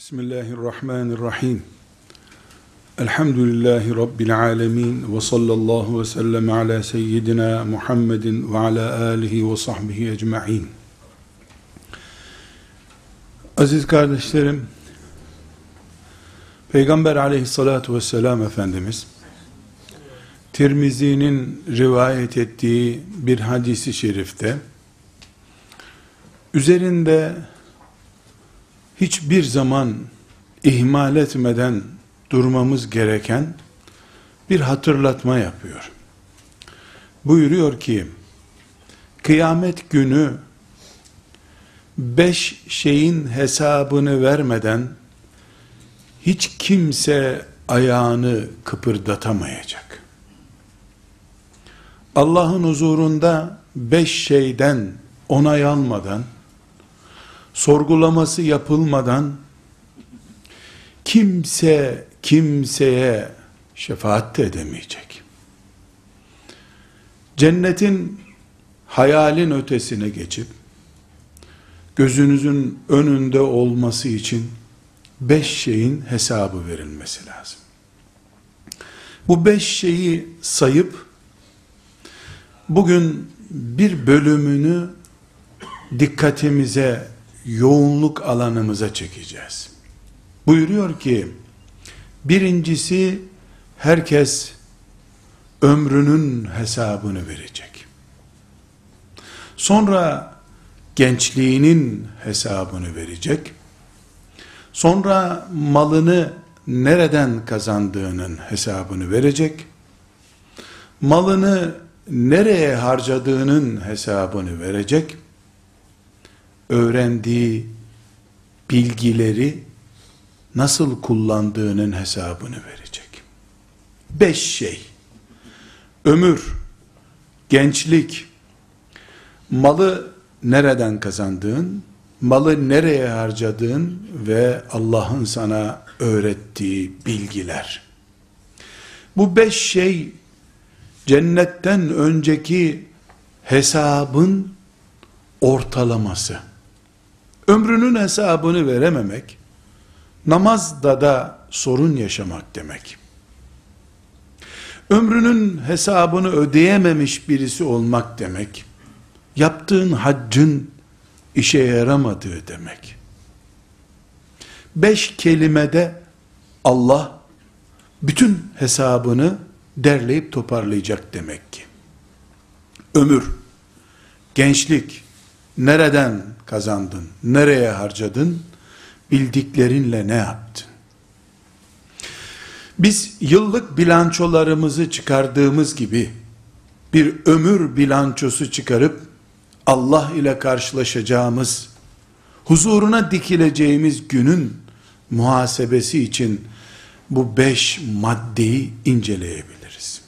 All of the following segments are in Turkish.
Bismillahirrahmanirrahim. Elhamdülillahi Rabbil alemin ve sallallahu ve sellem ala seyyidina Muhammedin ve ala alihi ve sahbihi ecma'in. Aziz kardeşlerim, Peygamber aleyhissalatu vesselam Efendimiz, Tirmizi'nin rivayet ettiği bir hadisi şerifte, üzerinde hiçbir zaman ihmal etmeden durmamız gereken bir hatırlatma yapıyor. Buyuruyor ki, kıyamet günü beş şeyin hesabını vermeden hiç kimse ayağını kıpırdatamayacak. Allah'ın huzurunda beş şeyden onay almadan, sorgulaması yapılmadan kimse kimseye şefaat de edemeyecek. Cennetin hayalin ötesine geçip gözünüzün önünde olması için beş şeyin hesabı verilmesi lazım. Bu beş şeyi sayıp bugün bir bölümünü dikkatimize yoğunluk alanımıza çekeceğiz. Buyuruyor ki, birincisi herkes ömrünün hesabını verecek. Sonra gençliğinin hesabını verecek. Sonra malını nereden kazandığının hesabını verecek. Malını nereye harcadığının hesabını verecek öğrendiği bilgileri nasıl kullandığının hesabını verecek. Beş şey. Ömür, gençlik, malı nereden kazandığın, malı nereye harcadığın ve Allah'ın sana öğrettiği bilgiler. Bu beş şey cennetten önceki hesabın ortalaması ömrünün hesabını verememek, namazda da sorun yaşamak demek. Ömrünün hesabını ödeyememiş birisi olmak demek, yaptığın haccın işe yaramadığı demek. Beş kelimede Allah bütün hesabını derleyip toparlayacak demek ki. Ömür, gençlik, nereden kazandın, nereye harcadın, bildiklerinle ne yaptın? Biz yıllık bilançolarımızı çıkardığımız gibi, bir ömür bilançosu çıkarıp, Allah ile karşılaşacağımız, huzuruna dikileceğimiz günün muhasebesi için, bu beş maddeyi inceleyebiliriz.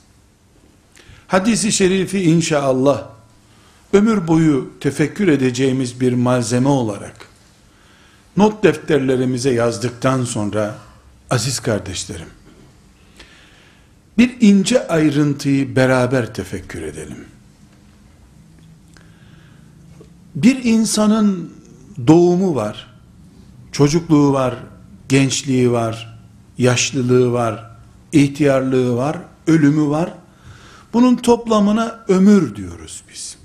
Hadisi şerifi inşallah, ömür boyu tefekkür edeceğimiz bir malzeme olarak not defterlerimize yazdıktan sonra aziz kardeşlerim bir ince ayrıntıyı beraber tefekkür edelim. Bir insanın doğumu var, çocukluğu var, gençliği var, yaşlılığı var, ihtiyarlığı var, ölümü var. Bunun toplamına ömür diyoruz biz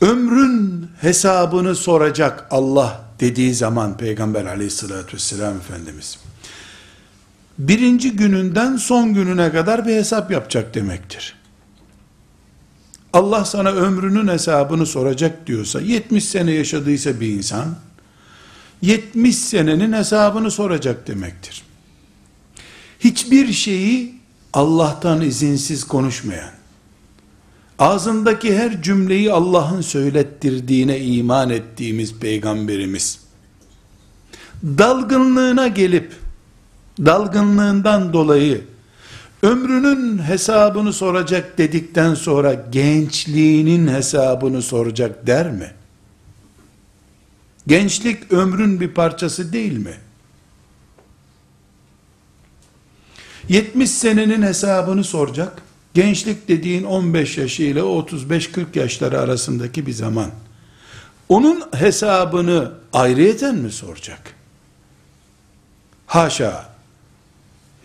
ömrün hesabını soracak Allah dediği zaman Peygamber aleyhissalatü vesselam Efendimiz birinci gününden son gününe kadar bir hesap yapacak demektir. Allah sana ömrünün hesabını soracak diyorsa 70 sene yaşadıysa bir insan 70 senenin hesabını soracak demektir. Hiçbir şeyi Allah'tan izinsiz konuşmayan ağzındaki her cümleyi Allah'ın söylettirdiğine iman ettiğimiz peygamberimiz, dalgınlığına gelip, dalgınlığından dolayı, ömrünün hesabını soracak dedikten sonra, gençliğinin hesabını soracak der mi? Gençlik ömrün bir parçası değil mi? 70 senenin hesabını soracak, Gençlik dediğin 15 yaşı ile 35-40 yaşları arasındaki bir zaman. Onun hesabını ayrıyeten mi soracak? haşa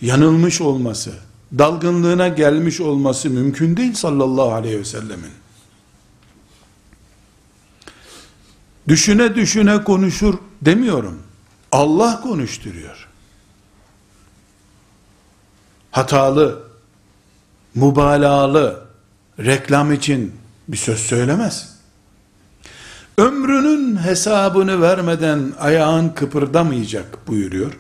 yanılmış olması, dalgınlığına gelmiş olması mümkün değil sallallahu aleyhi ve sellemin. Düşüne düşüne konuşur demiyorum. Allah konuşturuyor. Hatalı, mübalağalı, reklam için bir söz söylemez. Ömrünün hesabını vermeden ayağın kıpırdamayacak buyuruyor.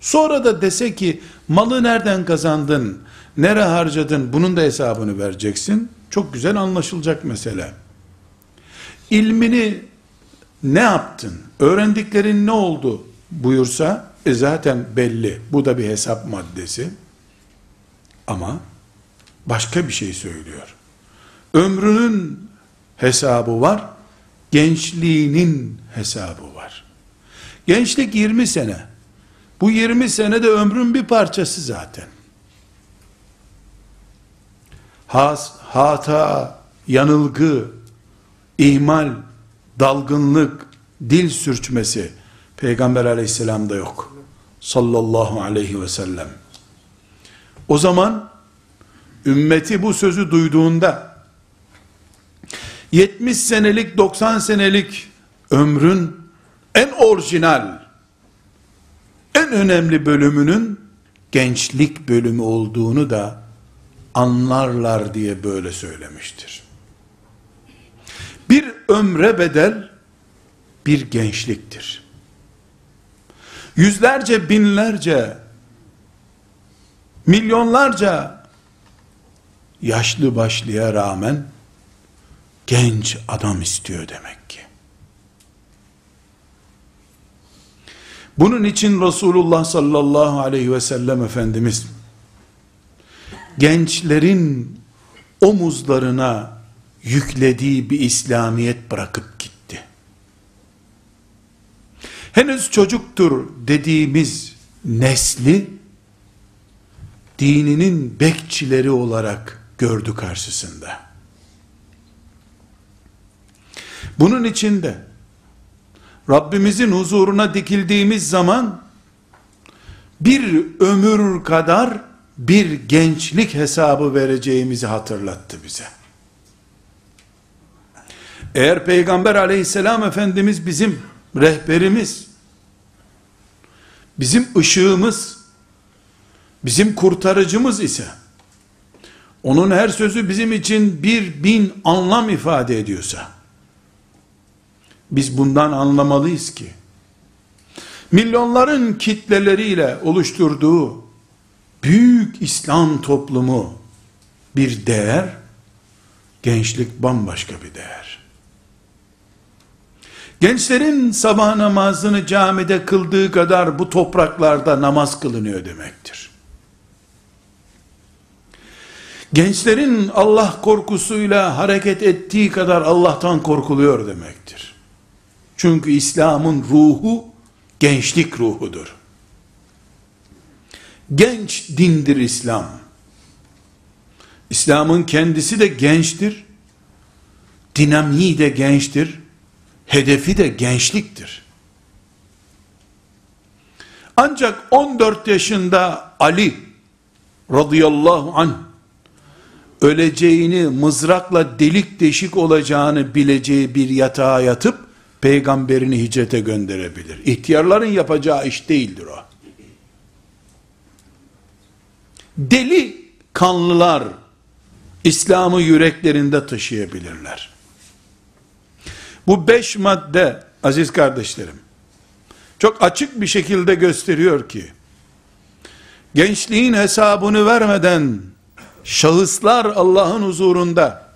Sonra da dese ki malı nereden kazandın, nere harcadın bunun da hesabını vereceksin. Çok güzel anlaşılacak mesele. İlmini ne yaptın, öğrendiklerin ne oldu buyursa e zaten belli. Bu da bir hesap maddesi. Ama başka bir şey söylüyor. Ömrünün hesabı var, gençliğinin hesabı var. Gençlik 20 sene. Bu 20 sene de ömrün bir parçası zaten. Has, hata, yanılgı, ihmal, dalgınlık, dil sürçmesi Peygamber aleyhisselamda yok. Sallallahu aleyhi ve sellem. O zaman ümmeti bu sözü duyduğunda 70 senelik 90 senelik ömrün en orijinal en önemli bölümünün gençlik bölümü olduğunu da anlarlar diye böyle söylemiştir. Bir ömre bedel bir gençliktir. Yüzlerce, binlerce, milyonlarca yaşlı başlıya rağmen genç adam istiyor demek ki. Bunun için Resulullah sallallahu aleyhi ve sellem Efendimiz gençlerin omuzlarına yüklediği bir İslamiyet bırakıp gitti. Henüz çocuktur dediğimiz nesli dininin bekçileri olarak gördü karşısında. Bunun içinde Rabbimizin huzuruna dikildiğimiz zaman bir ömür kadar bir gençlik hesabı vereceğimizi hatırlattı bize. Eğer Peygamber aleyhisselam Efendimiz bizim rehberimiz, bizim ışığımız, bizim kurtarıcımız ise, onun her sözü bizim için bir bin anlam ifade ediyorsa, biz bundan anlamalıyız ki, milyonların kitleleriyle oluşturduğu büyük İslam toplumu bir değer, gençlik bambaşka bir değer. Gençlerin sabah namazını camide kıldığı kadar bu topraklarda namaz kılınıyor demektir. Gençlerin Allah korkusuyla hareket ettiği kadar Allah'tan korkuluyor demektir. Çünkü İslam'ın ruhu gençlik ruhudur. Genç dindir İslam. İslam'ın kendisi de gençtir. Dinamiği de gençtir. Hedefi de gençliktir. Ancak 14 yaşında Ali radıyallahu anh öleceğini, mızrakla delik deşik olacağını bileceği bir yatağa yatıp peygamberini hicrete gönderebilir. İhtiyarların yapacağı iş değildir o. Deli kanlılar İslam'ı yüreklerinde taşıyabilirler. Bu beş madde aziz kardeşlerim çok açık bir şekilde gösteriyor ki gençliğin hesabını vermeden şahıslar Allah'ın huzurunda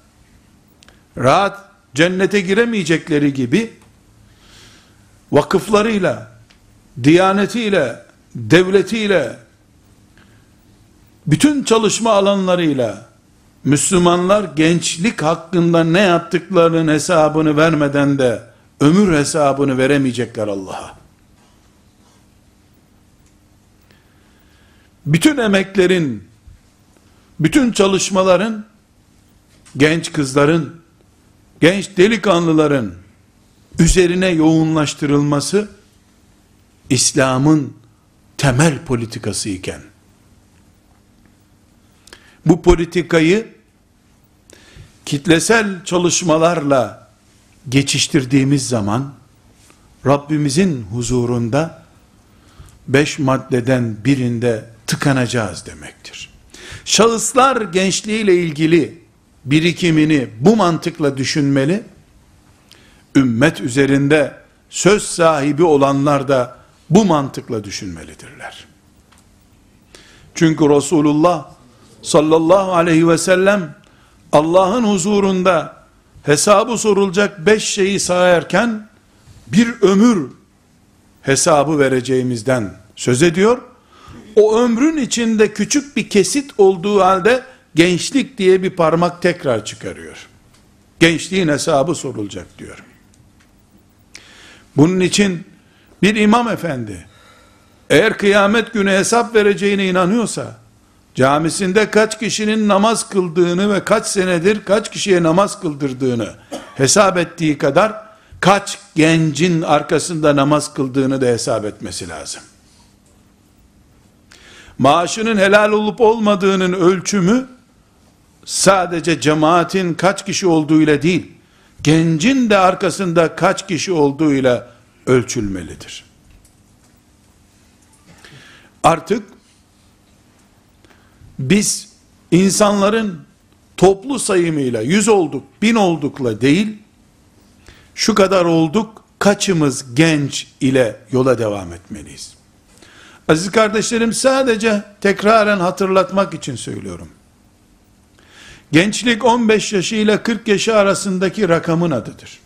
rahat cennete giremeyecekleri gibi vakıflarıyla, diyanetiyle, devletiyle, bütün çalışma alanlarıyla Müslümanlar gençlik hakkında ne yaptıklarının hesabını vermeden de ömür hesabını veremeyecekler Allah'a. Bütün emeklerin, bütün çalışmaların, genç kızların, genç delikanlıların üzerine yoğunlaştırılması, İslam'ın temel politikası iken, bu politikayı kitlesel çalışmalarla geçiştirdiğimiz zaman, Rabbimizin huzurunda beş maddeden birinde tıkanacağız demektir. Şahıslar gençliğiyle ilgili birikimini bu mantıkla düşünmeli, ümmet üzerinde söz sahibi olanlar da bu mantıkla düşünmelidirler. Çünkü Resulullah sallallahu aleyhi ve sellem Allah'ın huzurunda hesabı sorulacak beş şeyi sayarken bir ömür hesabı vereceğimizden söz ediyor. O ömrün içinde küçük bir kesit olduğu halde gençlik diye bir parmak tekrar çıkarıyor. Gençliğin hesabı sorulacak diyor. Bunun için bir imam efendi eğer kıyamet günü hesap vereceğine inanıyorsa camisinde kaç kişinin namaz kıldığını ve kaç senedir kaç kişiye namaz kıldırdığını hesap ettiği kadar kaç gencin arkasında namaz kıldığını da hesap etmesi lazım. Maaşının helal olup olmadığının ölçümü sadece cemaatin kaç kişi olduğuyla değil, gencin de arkasında kaç kişi olduğuyla ölçülmelidir. Artık biz insanların toplu sayımıyla yüz olduk, bin oldukla değil, şu kadar olduk, kaçımız genç ile yola devam etmeliyiz. Aziz kardeşlerim sadece tekraren hatırlatmak için söylüyorum. Gençlik 15 yaşı ile 40 yaşı arasındaki rakamın adıdır.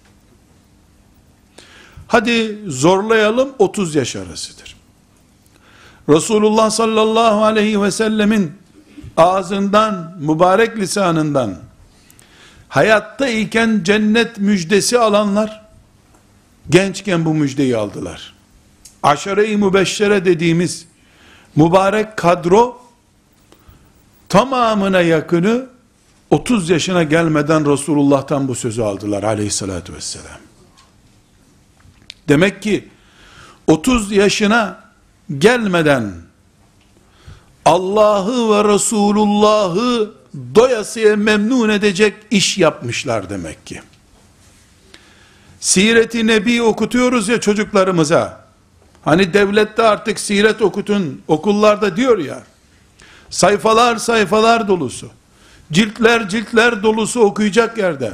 Hadi zorlayalım 30 yaş arasıdır. Resulullah sallallahu aleyhi ve sellemin ağzından, mübarek lisanından hayatta iken cennet müjdesi alanlar gençken bu müjdeyi aldılar. Aşere-i mübeşşere dediğimiz mübarek kadro tamamına yakını 30 yaşına gelmeden Resulullah'tan bu sözü aldılar aleyhissalatü vesselam. Demek ki 30 yaşına gelmeden Allah'ı ve Resulullah'ı doyasıya memnun edecek iş yapmışlar demek ki. Siret-i Nebi okutuyoruz ya çocuklarımıza. Hani devlette artık siret okutun, okullarda diyor ya. Sayfalar sayfalar dolusu. Ciltler ciltler dolusu okuyacak yerde.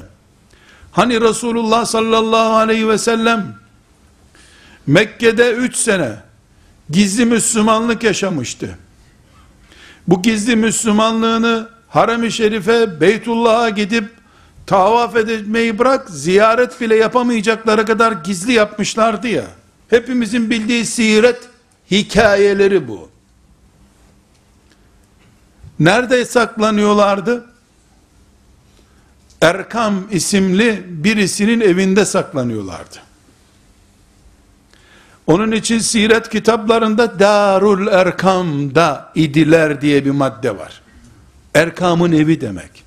Hani Resulullah sallallahu aleyhi ve sellem Mekke'de üç sene gizli Müslümanlık yaşamıştı. Bu gizli Müslümanlığını Harem-i Şerife, Beytullah'a gidip tavaf etmeyi bırak, ziyaret bile yapamayacakları kadar gizli yapmışlardı ya. Hepimizin bildiği siret hikayeleri bu. Nerede saklanıyorlardı? Erkam isimli birisinin evinde saklanıyorlardı. Onun için siret kitaplarında Darul Erkam'da idiler diye bir madde var. Erkam'ın evi demek.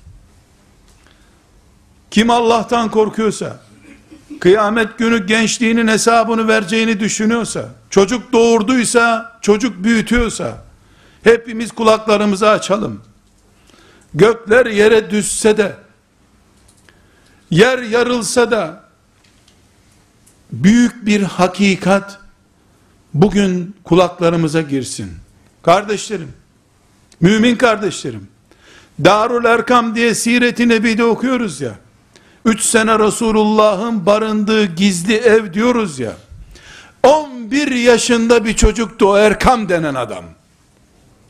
Kim Allah'tan korkuyorsa, kıyamet günü gençliğinin hesabını vereceğini düşünüyorsa, çocuk doğurduysa, çocuk büyütüyorsa, hepimiz kulaklarımızı açalım. Gökler yere düşse de, yer yarılsa da, büyük bir hakikat, bugün kulaklarımıza girsin. Kardeşlerim, mümin kardeşlerim, Darul Erkam diye Siret-i Nebi'de okuyoruz ya, üç sene Resulullah'ın barındığı gizli ev diyoruz ya, 11 yaşında bir çocuktu o Erkam denen adam.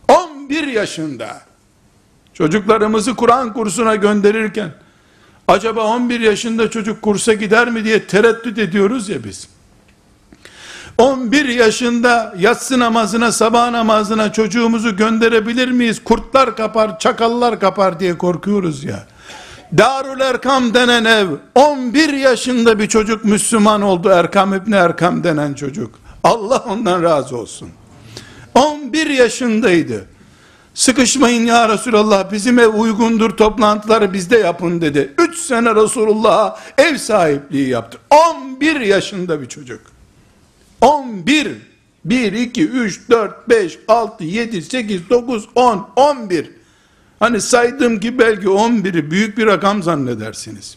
11 yaşında. Çocuklarımızı Kur'an kursuna gönderirken, acaba 11 yaşında çocuk kursa gider mi diye tereddüt ediyoruz ya biz. 11 yaşında yatsı namazına, sabah namazına çocuğumuzu gönderebilir miyiz? Kurtlar kapar, çakallar kapar diye korkuyoruz ya. Darül Erkam denen ev, 11 yaşında bir çocuk Müslüman oldu. Erkam İbni Erkam denen çocuk. Allah ondan razı olsun. 11 yaşındaydı. Sıkışmayın ya Resulallah bizim ev uygundur toplantıları bizde yapın dedi. 3 sene Resulullah'a ev sahipliği yaptı. 11 yaşında bir çocuk. 11 1, 2, 3, 4, 5, 6, 7, 8, 9, 10, 11. Hani saydığım ki belki 11'i büyük bir rakam zannedersiniz.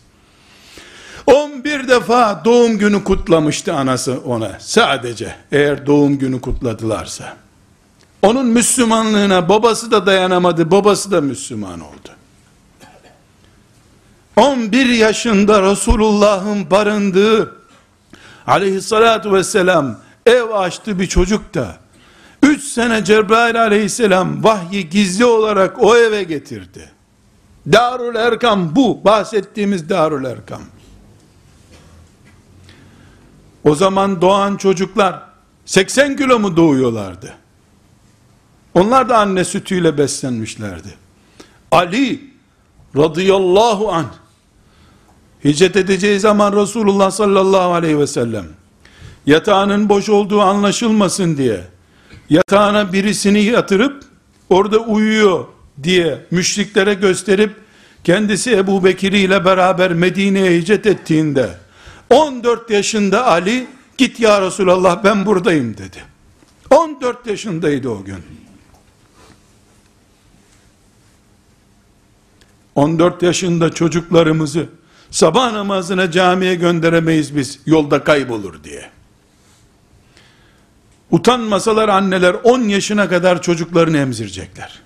11 defa doğum günü kutlamıştı anası ona. Sadece eğer doğum günü kutladılarsa. Onun Müslümanlığına babası da dayanamadı. Babası da Müslüman oldu. 11 yaşında Resulullah'ın barındığı aleyhissalatu vesselam ev açtı bir çocuk da 3 sene Cebrail aleyhisselam vahyi gizli olarak o eve getirdi. Darül Erkam bu. Bahsettiğimiz Darül Erkam. O zaman doğan çocuklar 80 kilo mu doğuyorlardı? Onlar da anne sütüyle beslenmişlerdi. Ali radıyallahu anh hicret edeceği zaman Resulullah sallallahu aleyhi ve sellem yatağının boş olduğu anlaşılmasın diye yatağına birisini yatırıp orada uyuyor diye müşriklere gösterip kendisi Ebu Bekir ile beraber Medine'ye hicret ettiğinde 14 yaşında Ali git ya Resulallah ben buradayım dedi. 14 yaşındaydı o gün. 14 yaşında çocuklarımızı sabah namazına camiye gönderemeyiz biz yolda kaybolur diye. Utanmasalar anneler 10 yaşına kadar çocuklarını emzirecekler.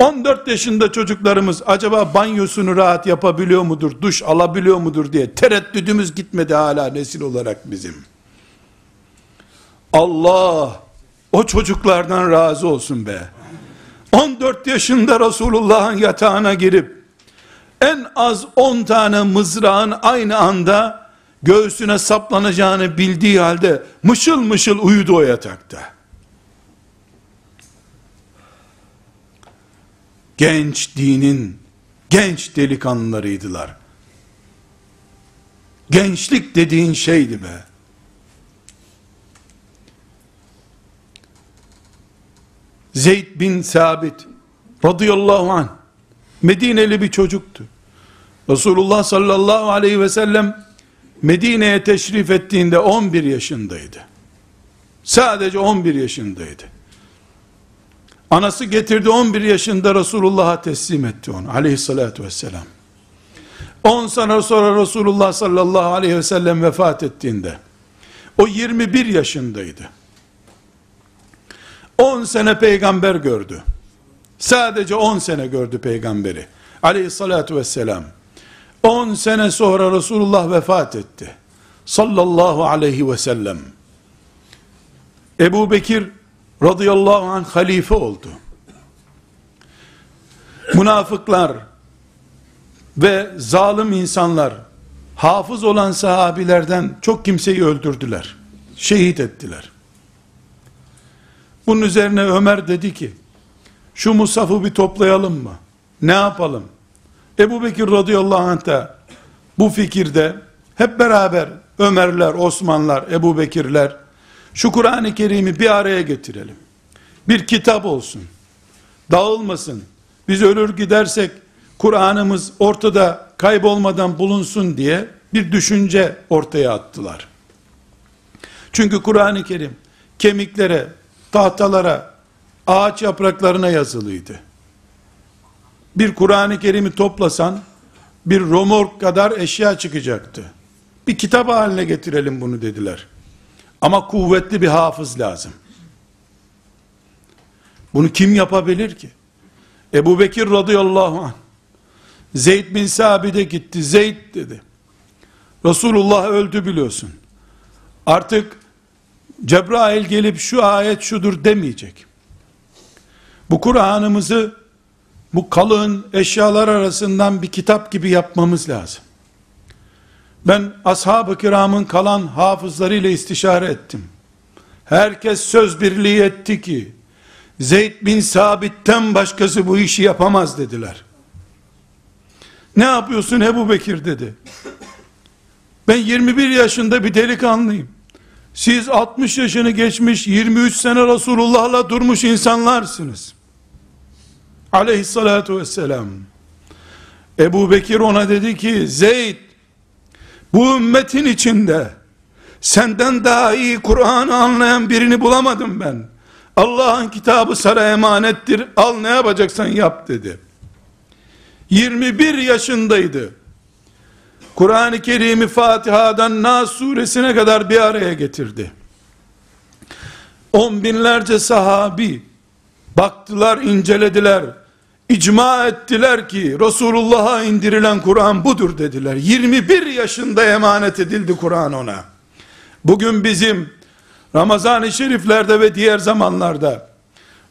14 yaşında çocuklarımız acaba banyosunu rahat yapabiliyor mudur, duş alabiliyor mudur diye tereddüdümüz gitmedi hala nesil olarak bizim. Allah o çocuklardan razı olsun be. 14 yaşında Resulullah'ın yatağına girip en az 10 tane mızrağın aynı anda göğsüne saplanacağını bildiği halde mışıl mışıl uyudu o yatakta. Genç dinin genç delikanlılarıydılar. Gençlik dediğin şeydi be. Zeyd bin Sabit radıyallahu anh Medineli bir çocuktu. Resulullah sallallahu aleyhi ve sellem Medine'ye teşrif ettiğinde 11 yaşındaydı. Sadece 11 yaşındaydı. Anası getirdi 11 yaşında Resulullah'a teslim etti onu aleyhissalatü vesselam. 10 sene sonra Resulullah sallallahu aleyhi ve sellem vefat ettiğinde o 21 yaşındaydı. 10 sene peygamber gördü. Sadece 10 sene gördü peygamberi. Aleyhissalatu vesselam. 10 sene sonra Resulullah vefat etti. Sallallahu aleyhi ve sellem. Ebu Bekir radıyallahu anh halife oldu. Münafıklar ve zalim insanlar hafız olan sahabilerden çok kimseyi öldürdüler. Şehit ettiler. Bunun üzerine Ömer dedi ki, şu musafı bir toplayalım mı? Ne yapalım? Ebu Bekir radıyallahu anh da bu fikirde hep beraber Ömerler, Osmanlar, Ebu Bekirler şu Kur'an-ı Kerim'i bir araya getirelim. Bir kitap olsun. Dağılmasın. Biz ölür gidersek Kur'an'ımız ortada kaybolmadan bulunsun diye bir düşünce ortaya attılar. Çünkü Kur'an-ı Kerim kemiklere, tahtalara, ağaç yapraklarına yazılıydı. Bir Kur'an-ı Kerim'i toplasan, bir romork kadar eşya çıkacaktı. Bir kitap haline getirelim bunu dediler. Ama kuvvetli bir hafız lazım. Bunu kim yapabilir ki? Ebu Bekir radıyallahu anh, Zeyd bin Sabit'e gitti. Zeyd dedi. Resulullah öldü biliyorsun. Artık Cebrail gelip şu ayet şudur demeyecek. Bu Kur'an'ımızı bu kalın eşyalar arasından bir kitap gibi yapmamız lazım. Ben ashab-ı kiramın kalan hafızlarıyla istişare ettim. Herkes söz birliği etti ki, Zeyd bin Sabit'ten başkası bu işi yapamaz dediler. Ne yapıyorsun Ebu Bekir dedi. Ben 21 yaşında bir delikanlıyım. Siz 60 yaşını geçmiş 23 sene Resulullah'la durmuş insanlarsınız. Aleyhissalatu vesselam. Ebu Bekir ona dedi ki Zeyd Bu ümmetin içinde senden daha iyi Kur'an'ı anlayan birini bulamadım ben. Allah'ın kitabı sana emanettir. Al ne yapacaksan yap dedi. 21 yaşındaydı. Kur'an-ı Kerim'i Fatiha'dan Nas suresine kadar bir araya getirdi. On binlerce sahabi baktılar, incelediler. icma ettiler ki Resulullah'a indirilen Kur'an budur dediler. 21 yaşında emanet edildi Kur'an ona. Bugün bizim Ramazan-ı Şeriflerde ve diğer zamanlarda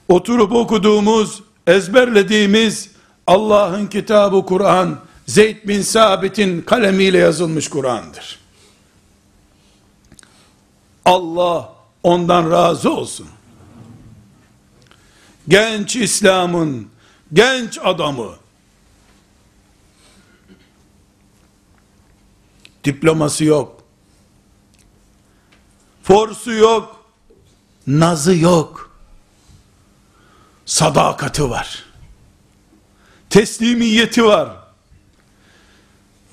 oturup okuduğumuz, ezberlediğimiz Allah'ın kitabı Kur'an, Zeyd bin Sabit'in kalemiyle yazılmış Kur'an'dır. Allah ondan razı olsun. Genç İslam'ın genç adamı diploması yok. Forsu yok. Nazı yok. Sadakati var. Teslimiyeti var.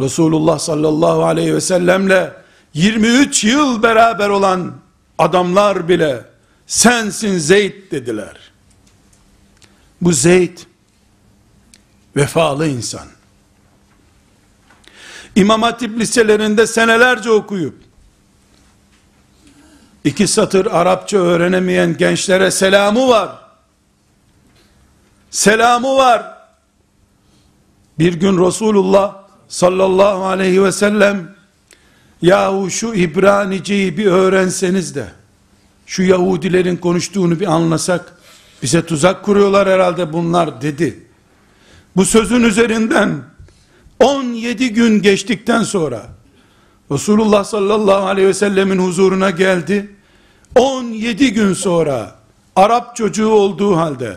Resulullah sallallahu aleyhi ve sellemle 23 yıl beraber olan adamlar bile sensin Zeyd dediler. Bu Zeyd vefalı insan. İmam Hatip liselerinde senelerce okuyup iki satır Arapça öğrenemeyen gençlere selamı var. Selamı var. Bir gün Resulullah sallallahu aleyhi ve sellem yahu şu İbranice'yi bir öğrenseniz de şu Yahudilerin konuştuğunu bir anlasak bize tuzak kuruyorlar herhalde bunlar dedi. Bu sözün üzerinden 17 gün geçtikten sonra Resulullah sallallahu aleyhi ve sellemin huzuruna geldi. 17 gün sonra Arap çocuğu olduğu halde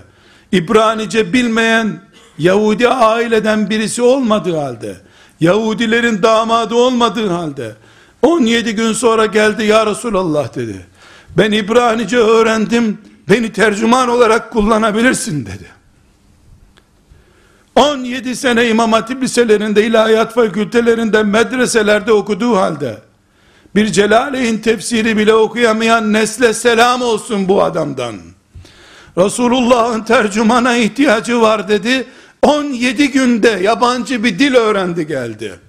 İbranice bilmeyen Yahudi aileden birisi olmadığı halde Yahudilerin damadı olmadığı halde 17 gün sonra geldi ya Resulallah dedi. Ben İbranice öğrendim beni tercüman olarak kullanabilirsin dedi. 17 sene İmam Hatip liselerinde, ilahiyat fakültelerinde, medreselerde okuduğu halde, bir Celaleyn tefsiri bile okuyamayan nesle selam olsun bu adamdan. Resulullah'ın tercümana ihtiyacı var dedi, 17 günde yabancı bir dil öğrendi geldi.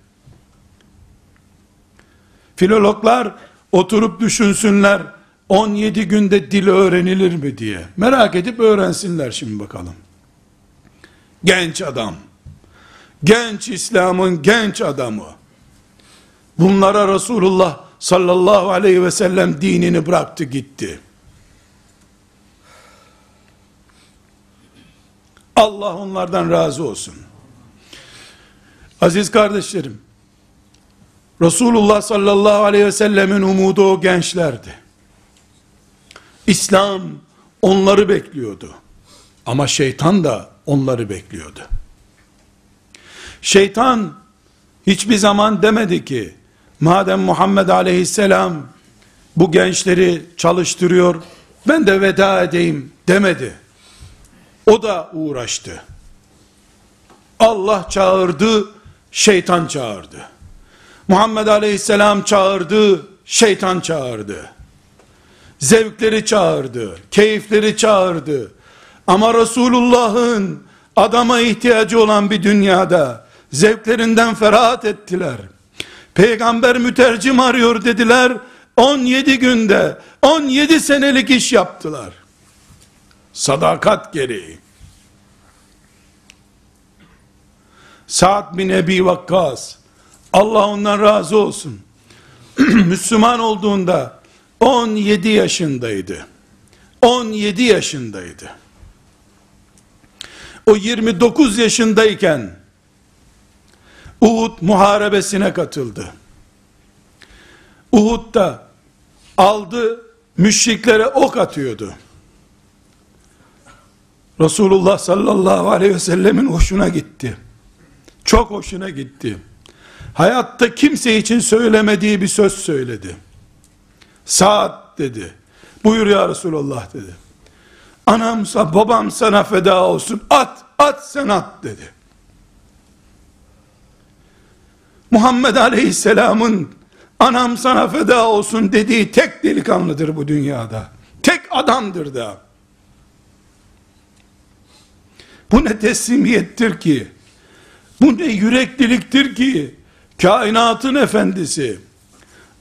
Filologlar oturup düşünsünler, 17 günde dil öğrenilir mi diye. Merak edip öğrensinler şimdi bakalım. Genç adam. Genç İslam'ın genç adamı. Bunlara Resulullah sallallahu aleyhi ve sellem dinini bıraktı gitti. Allah onlardan razı olsun. Aziz kardeşlerim, Resulullah sallallahu aleyhi ve sellemin umudu o gençlerdi. İslam onları bekliyordu. Ama şeytan da onları bekliyordu. Şeytan hiçbir zaman demedi ki madem Muhammed aleyhisselam bu gençleri çalıştırıyor ben de veda edeyim demedi. O da uğraştı. Allah çağırdı, şeytan çağırdı. Muhammed aleyhisselam çağırdı, şeytan çağırdı. Zevkleri çağırdı, keyifleri çağırdı, ama Resulullah'ın adama ihtiyacı olan bir dünyada zevklerinden ferahat ettiler. Peygamber mütercim arıyor dediler. 17 günde 17 senelik iş yaptılar. Sadakat gereği. Sa'd bin Ebi Vakkas Allah ondan razı olsun. Müslüman olduğunda 17 yaşındaydı. 17 yaşındaydı o 29 yaşındayken Uhud muharebesine katıldı. Uhud'da aldı müşriklere ok atıyordu. Resulullah sallallahu aleyhi ve sellemin hoşuna gitti. Çok hoşuna gitti. Hayatta kimse için söylemediği bir söz söyledi. Saat dedi. Buyur ya Resulullah dedi. Anamsa babam sana feda olsun. At, at sen at dedi. Muhammed Aleyhisselam'ın anam sana feda olsun dediği tek delikanlıdır bu dünyada. Tek adamdır da. Bu ne teslimiyettir ki? Bu ne yürekliliktir ki? Kainatın efendisi,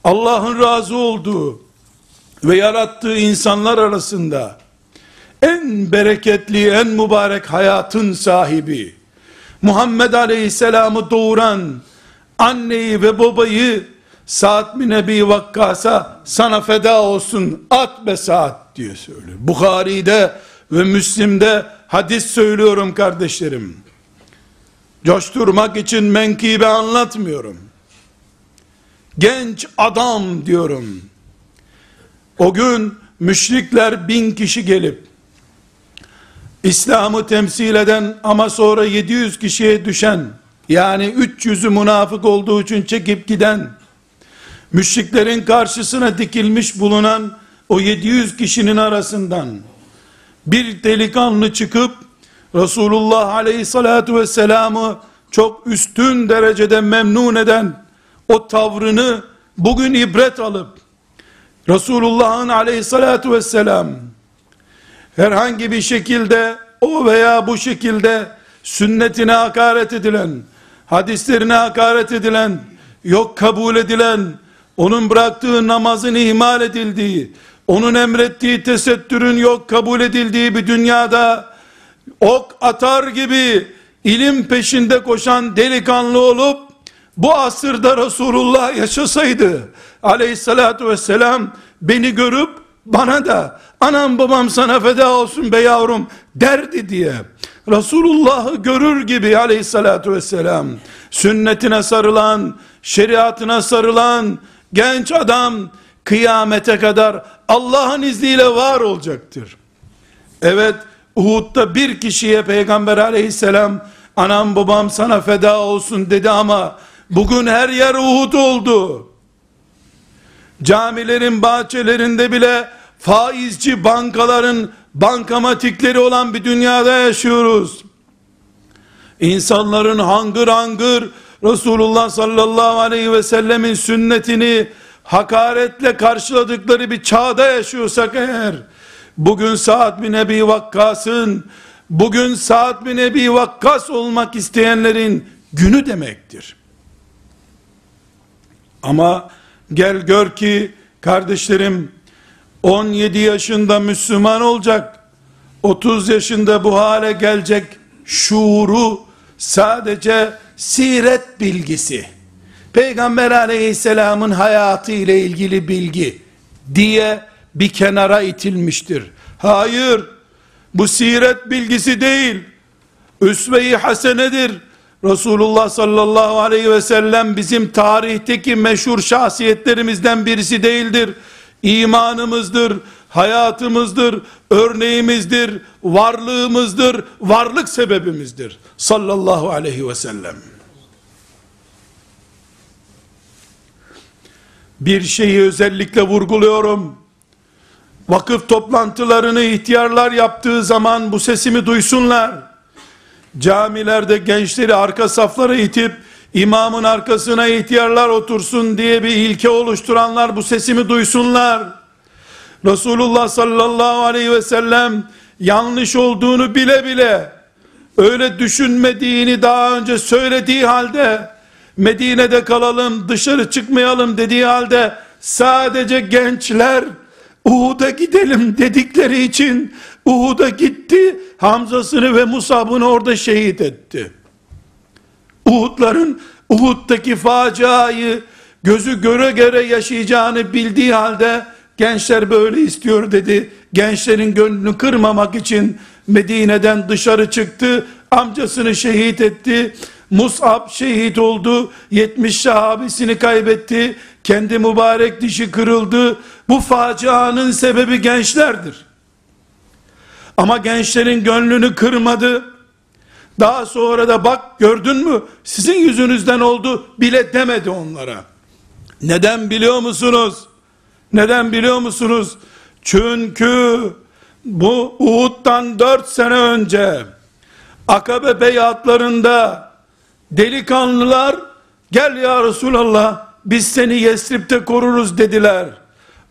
Allah'ın razı olduğu ve yarattığı insanlar arasında en bereketli, en mübarek hayatın sahibi, Muhammed Aleyhisselam'ı doğuran anneyi ve babayı Sa'd bin Ebi Vakkas'a sana feda olsun at be Sa'd diye söylüyor. Bukhari'de ve Müslim'de hadis söylüyorum kardeşlerim. Coşturmak için menkibe anlatmıyorum. Genç adam diyorum. O gün müşrikler bin kişi gelip İslam'ı temsil eden ama sonra 700 kişiye düşen yani 300'ü münafık olduğu için çekip giden müşriklerin karşısına dikilmiş bulunan o 700 kişinin arasından bir delikanlı çıkıp Resulullah aleyhissalatu vesselam'ı çok üstün derecede memnun eden o tavrını bugün ibret alıp Resulullah'ın aleyhissalatu vesselam herhangi bir şekilde o veya bu şekilde sünnetine hakaret edilen, hadislerine hakaret edilen, yok kabul edilen, onun bıraktığı namazın ihmal edildiği, onun emrettiği tesettürün yok kabul edildiği bir dünyada, ok atar gibi ilim peşinde koşan delikanlı olup, bu asırda Resulullah yaşasaydı, aleyhissalatu vesselam, beni görüp, bana da, anam babam sana feda olsun be yavrum, derdi diye, Resulullah'ı görür gibi aleyhissalatu vesselam, sünnetine sarılan, şeriatına sarılan, genç adam, kıyamete kadar Allah'ın izniyle var olacaktır. Evet, Uhud'da bir kişiye Peygamber aleyhisselam, anam babam sana feda olsun dedi ama, bugün her yer Uhud oldu. Camilerin bahçelerinde bile, faizci bankaların bankamatikleri olan bir dünyada yaşıyoruz. İnsanların hangır hangır Resulullah sallallahu aleyhi ve sellemin sünnetini hakaretle karşıladıkları bir çağda yaşıyorsak eğer, bugün Sa'd bin Ebi Vakkas'ın, bugün Sa'd bin Ebi Vakkas olmak isteyenlerin günü demektir. Ama gel gör ki kardeşlerim 17 yaşında Müslüman olacak, 30 yaşında bu hale gelecek şuuru sadece siret bilgisi, Peygamber aleyhisselamın hayatı ile ilgili bilgi diye bir kenara itilmiştir. Hayır, bu siret bilgisi değil, üsve-i hasenedir. Resulullah sallallahu aleyhi ve sellem bizim tarihteki meşhur şahsiyetlerimizden birisi değildir. İmanımızdır, hayatımızdır, örneğimizdir, varlığımızdır, varlık sebebimizdir. Sallallahu aleyhi ve sellem. Bir şeyi özellikle vurguluyorum. Vakıf toplantılarını ihtiyarlar yaptığı zaman bu sesimi duysunlar. Camilerde gençleri arka saflara itip imamın arkasına ihtiyarlar otursun diye bir ilke oluşturanlar bu sesimi duysunlar. Resulullah sallallahu aleyhi ve sellem yanlış olduğunu bile bile öyle düşünmediğini daha önce söylediği halde Medine'de kalalım dışarı çıkmayalım dediği halde sadece gençler Uhud'a gidelim dedikleri için Uhud'a gitti Hamza'sını ve Musab'ını orada şehit etti. Uhud'ların Uhud'daki faciayı gözü göre göre yaşayacağını bildiği halde gençler böyle istiyor dedi. Gençlerin gönlünü kırmamak için Medine'den dışarı çıktı. Amcasını şehit etti. Mus'ab şehit oldu. 70 sahabesini kaybetti. Kendi mübarek dişi kırıldı. Bu facianın sebebi gençlerdir. Ama gençlerin gönlünü kırmadı. Daha sonra da bak gördün mü sizin yüzünüzden oldu bile demedi onlara. Neden biliyor musunuz? Neden biliyor musunuz? Çünkü bu Uhud'dan dört sene önce Akabe beyatlarında delikanlılar gel ya Resulallah biz seni Yesrib'de koruruz dediler.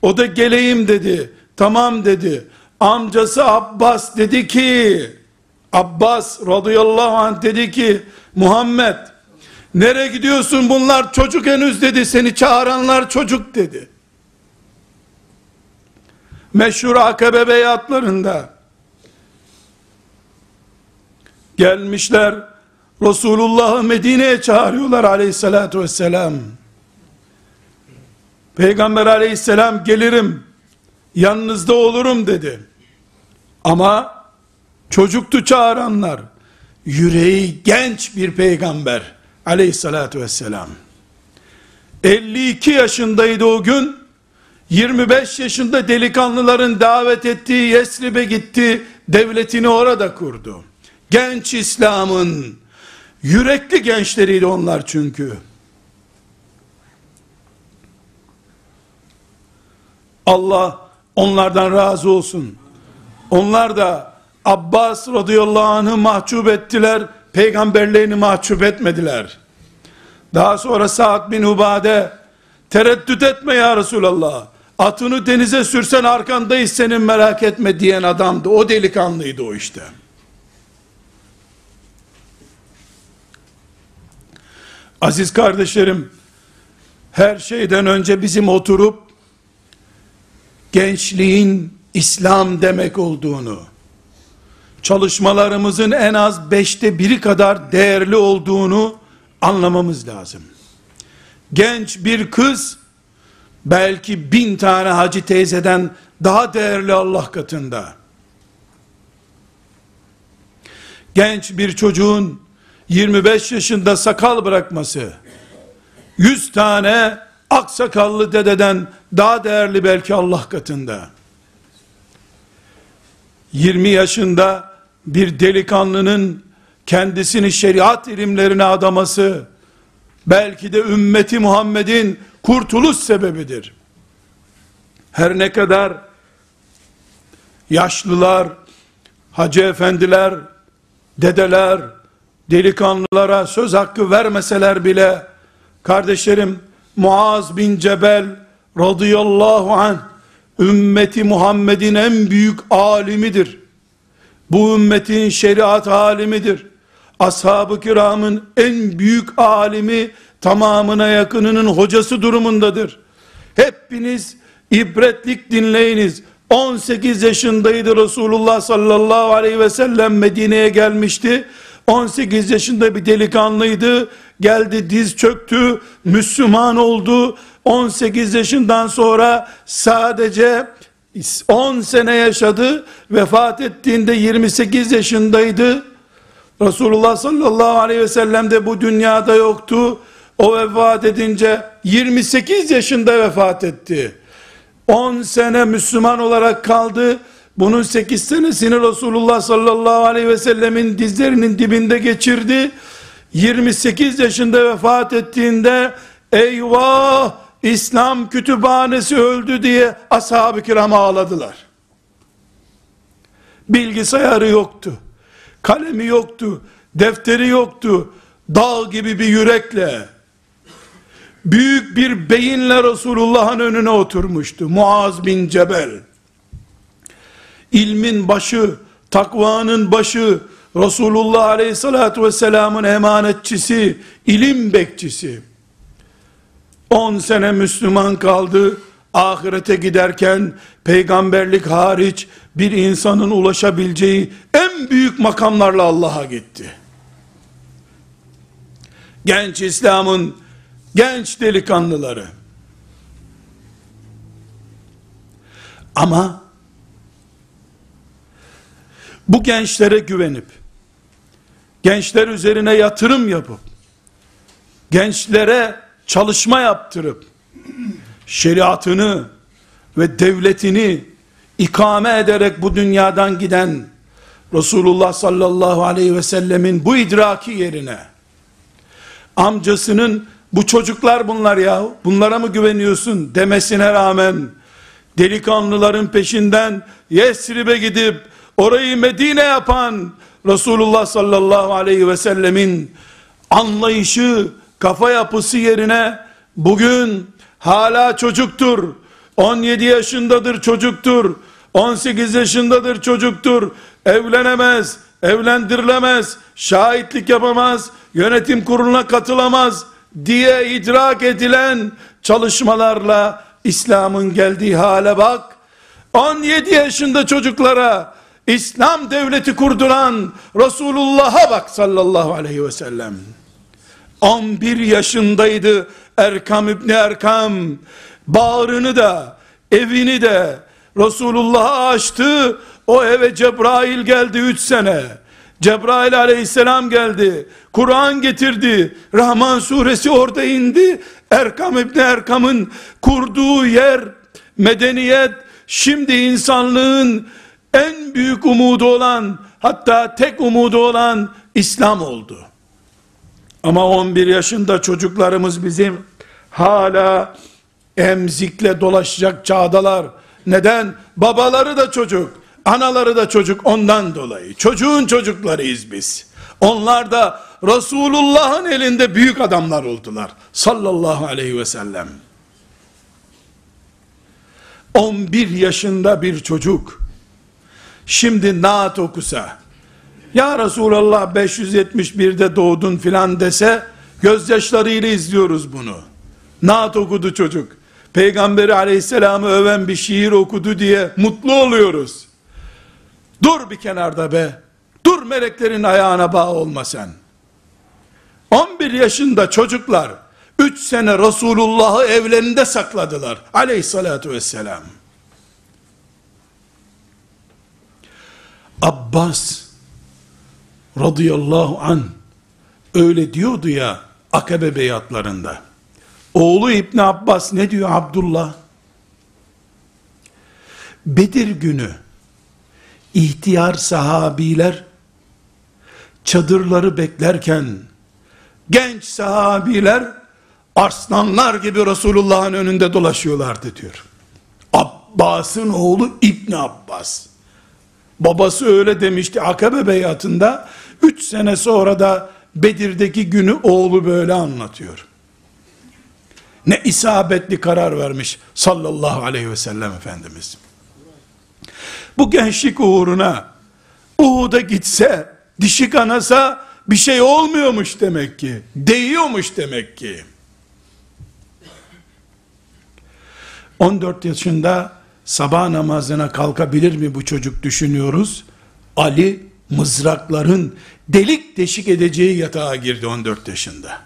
O da geleyim dedi. Tamam dedi. Amcası Abbas dedi ki Abbas radıyallahu anh dedi ki Muhammed nereye gidiyorsun? Bunlar çocuk henüz dedi. Seni çağıranlar çocuk dedi. Meşhur akabe beyatlarında gelmişler Resulullah'ı Medine'ye çağırıyorlar aleyhissalatü vesselam. Peygamber aleyhisselam gelirim yanınızda olurum dedi. Ama çocuktu çağıranlar. Yüreği genç bir peygamber. Aleyhissalatü vesselam. 52 yaşındaydı o gün. 25 yaşında delikanlıların davet ettiği Yesrib'e gitti. Devletini orada kurdu. Genç İslam'ın yürekli gençleriydi onlar çünkü. Allah onlardan razı olsun onlar da Abbas radıyallahu anh'ı mahcup ettiler. Peygamberlerini mahcup etmediler. Daha sonra Sa'd bin Ubade tereddüt etme ya Resulallah. Atını denize sürsen arkandayız senin merak etme diyen adamdı. O delikanlıydı o işte. Aziz kardeşlerim, her şeyden önce bizim oturup gençliğin İslam demek olduğunu, çalışmalarımızın en az beşte biri kadar değerli olduğunu anlamamız lazım. Genç bir kız, belki bin tane hacı teyzeden daha değerli Allah katında. Genç bir çocuğun 25 yaşında sakal bırakması, 100 tane aksakallı dededen daha değerli belki Allah katında. 20 yaşında bir delikanlının kendisini şeriat ilimlerine adaması, belki de ümmeti Muhammed'in kurtuluş sebebidir. Her ne kadar yaşlılar, hacı efendiler, dedeler, delikanlılara söz hakkı vermeseler bile, kardeşlerim, Muaz bin Cebel radıyallahu anh, ümmeti Muhammed'in en büyük alimidir. Bu ümmetin şeriat alimidir. Ashab-ı kiramın en büyük alimi tamamına yakınının hocası durumundadır. Hepiniz ibretlik dinleyiniz. 18 yaşındaydı Resulullah sallallahu aleyhi ve sellem Medine'ye gelmişti. 18 yaşında bir delikanlıydı. Geldi diz çöktü. Müslüman oldu. 18 yaşından sonra sadece 10 sene yaşadı. Vefat ettiğinde 28 yaşındaydı. Resulullah sallallahu aleyhi ve sellem de bu dünyada yoktu. O vefat edince 28 yaşında vefat etti. 10 sene Müslüman olarak kaldı. Bunun 8 senesini Resulullah sallallahu aleyhi ve sellemin dizlerinin dibinde geçirdi. 28 yaşında vefat ettiğinde eyvah İslam kütüphanesi öldü diye ashab-ı kiram ağladılar. Bilgisayarı yoktu. Kalemi yoktu. Defteri yoktu. Dağ gibi bir yürekle büyük bir beyinle Resulullah'ın önüne oturmuştu. Muaz bin Cebel. İlmin başı, takvanın başı, Resulullah aleyhissalatü vesselamın emanetçisi, ilim bekçisi. 10 sene Müslüman kaldı. Ahirete giderken peygamberlik hariç bir insanın ulaşabileceği en büyük makamlarla Allah'a gitti. Genç İslam'ın genç delikanlıları. Ama bu gençlere güvenip gençler üzerine yatırım yapıp gençlere çalışma yaptırıp şeriatını ve devletini ikame ederek bu dünyadan giden Resulullah sallallahu aleyhi ve sellemin bu idraki yerine amcasının bu çocuklar bunlar ya bunlara mı güveniyorsun? demesine rağmen delikanlıların peşinden Yesrib'e gidip orayı Medine yapan Resulullah sallallahu aleyhi ve sellemin anlayışı kafa yapısı yerine bugün hala çocuktur, 17 yaşındadır çocuktur, 18 yaşındadır çocuktur, evlenemez, evlendirilemez, şahitlik yapamaz, yönetim kuruluna katılamaz diye idrak edilen çalışmalarla İslam'ın geldiği hale bak. 17 yaşında çocuklara İslam devleti kurduran Resulullah'a bak sallallahu aleyhi ve sellem. 11 yaşındaydı Erkam İbni Erkam. Bağrını da evini de Resulullah'a açtı. O eve Cebrail geldi 3 sene. Cebrail aleyhisselam geldi. Kur'an getirdi. Rahman suresi orada indi. Erkam İbni Erkam'ın kurduğu yer, medeniyet, şimdi insanlığın en büyük umudu olan, hatta tek umudu olan İslam oldu. Ama 11 yaşında çocuklarımız bizim hala emzikle dolaşacak çağdalar. Neden? Babaları da çocuk, anaları da çocuk ondan dolayı. Çocuğun çocuklarıyız biz. Onlar da Resulullah'ın elinde büyük adamlar oldular. Sallallahu aleyhi ve sellem. 11 yaşında bir çocuk şimdi naat okusa ya Resulallah 571'de doğdun filan dese gözyaşlarıyla izliyoruz bunu. Naat okudu çocuk. Peygamberi aleyhisselamı öven bir şiir okudu diye mutlu oluyoruz. Dur bir kenarda be. Dur meleklerin ayağına bağ olma sen. 11 yaşında çocuklar 3 sene Resulullah'ı evlerinde sakladılar. Aleyhissalatu vesselam. Abbas radıyallahu an öyle diyordu ya Akabe beyatlarında. Oğlu İbni Abbas ne diyor Abdullah? Bedir günü ihtiyar sahabiler çadırları beklerken genç sahabiler arslanlar gibi Resulullah'ın önünde dolaşıyorlardı diyor. Abbas'ın oğlu İbn Abbas. Babası öyle demişti Akabe beyatında. Üç sene sonra da Bedir'deki günü oğlu böyle anlatıyor. Ne isabetli karar vermiş sallallahu aleyhi ve sellem Efendimiz. Bu gençlik uğruna Uhud'a gitse, dişi kanasa bir şey olmuyormuş demek ki. Değiyormuş demek ki. 14 yaşında sabah namazına kalkabilir mi bu çocuk düşünüyoruz. Ali mızrakların delik deşik edeceği yatağa girdi 14 yaşında.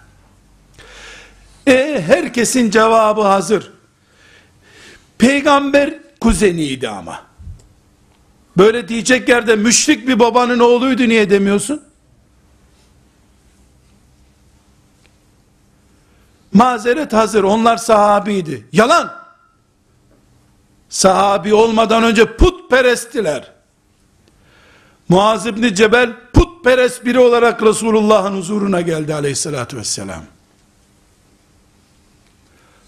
E herkesin cevabı hazır. Peygamber kuzeniydi ama. Böyle diyecek yerde müşrik bir babanın oğluydu niye demiyorsun? Mazeret hazır onlar sahabiydi. Yalan sahabi olmadan önce putperesttiler. Muaz İbni Cebel putperest biri olarak Resulullah'ın huzuruna geldi aleyhissalatü vesselam.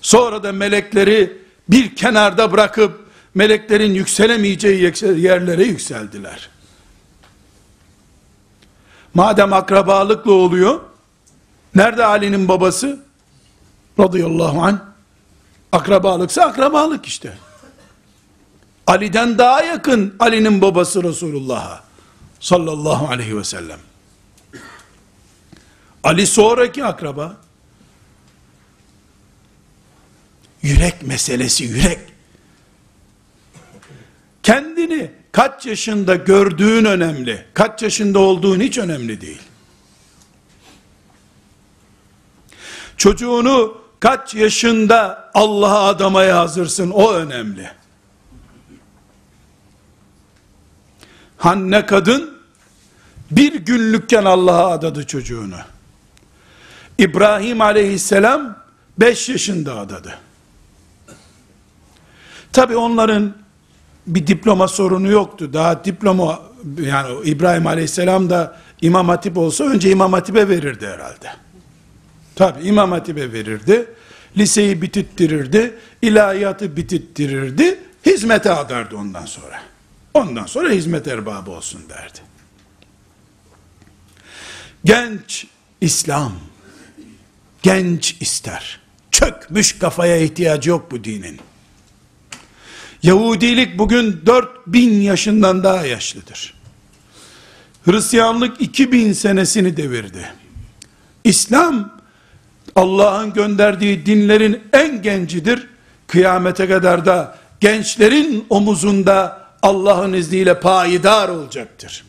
Sonra da melekleri bir kenarda bırakıp meleklerin yükselemeyeceği yerlere yükseldiler. Madem akrabalıkla oluyor, nerede Ali'nin babası? Radıyallahu anh. Akrabalıksa akrabalık işte. Ali'den daha yakın Ali'nin babası Resulullah'a sallallahu aleyhi ve sellem. Ali sonraki akraba. Yürek meselesi yürek. Kendini kaç yaşında gördüğün önemli. Kaç yaşında olduğun hiç önemli değil. Çocuğunu kaç yaşında Allah'a adamaya hazırsın o önemli. Hanne kadın bir günlükken Allah'a adadı çocuğunu. İbrahim aleyhisselam beş yaşında adadı. Tabi onların bir diploma sorunu yoktu. Daha diploma yani İbrahim aleyhisselam da İmam Hatip olsa önce İmam Hatip'e verirdi herhalde. Tabi İmam Hatip'e verirdi. Liseyi bitittirirdi. ilahiyatı bitittirirdi. Hizmete adardı ondan sonra. Ondan sonra hizmet erbabı olsun derdi. Genç İslam genç ister. Çökmüş kafaya ihtiyacı yok bu dinin. Yahudilik bugün 4000 yaşından daha yaşlıdır. Hristiyanlık 2000 senesini devirdi. İslam Allah'ın gönderdiği dinlerin en gencidir. Kıyamete kadar da gençlerin omuzunda Allah'ın izniyle payidar olacaktır.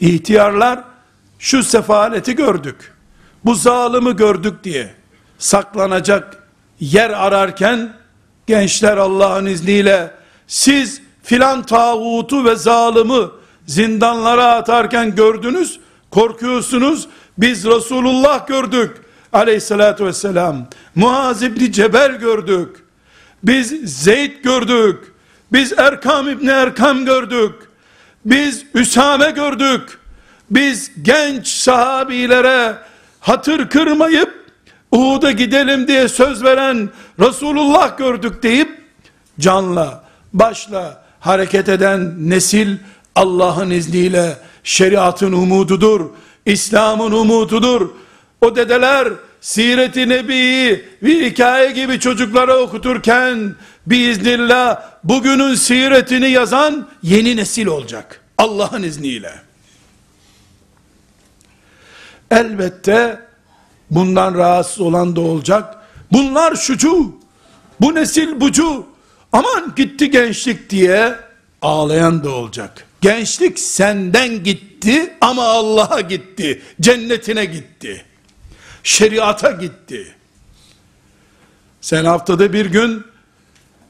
İhtiyarlar şu sefaleti gördük. Bu zalimi gördük diye saklanacak yer ararken gençler Allah'ın izniyle siz filan tağutu ve zalimi zindanlara atarken gördünüz, korkuyorsunuz. Biz Resulullah gördük aleyhissalatü vesselam. Muaz İbni Cebel gördük. Biz Zeyd gördük. Biz Erkam İbni Erkam gördük. Biz Üsame gördük. Biz genç sahabilere hatır kırmayıp Uhud'a gidelim diye söz veren Resulullah gördük deyip canla, başla hareket eden nesil Allah'ın izniyle şeriatın umududur. İslam'ın umududur. O dedeler Siret-i Nebi'yi bir hikaye gibi çocuklara okuturken biiznillah bugünün siretini yazan yeni nesil olacak. Allah'ın izniyle. Elbette bundan rahatsız olan da olacak. Bunlar şucu, bu nesil bucu, aman gitti gençlik diye ağlayan da olacak. Gençlik senden gitti ama Allah'a gitti. Cennetine gitti. Şeriata gitti. Sen haftada bir gün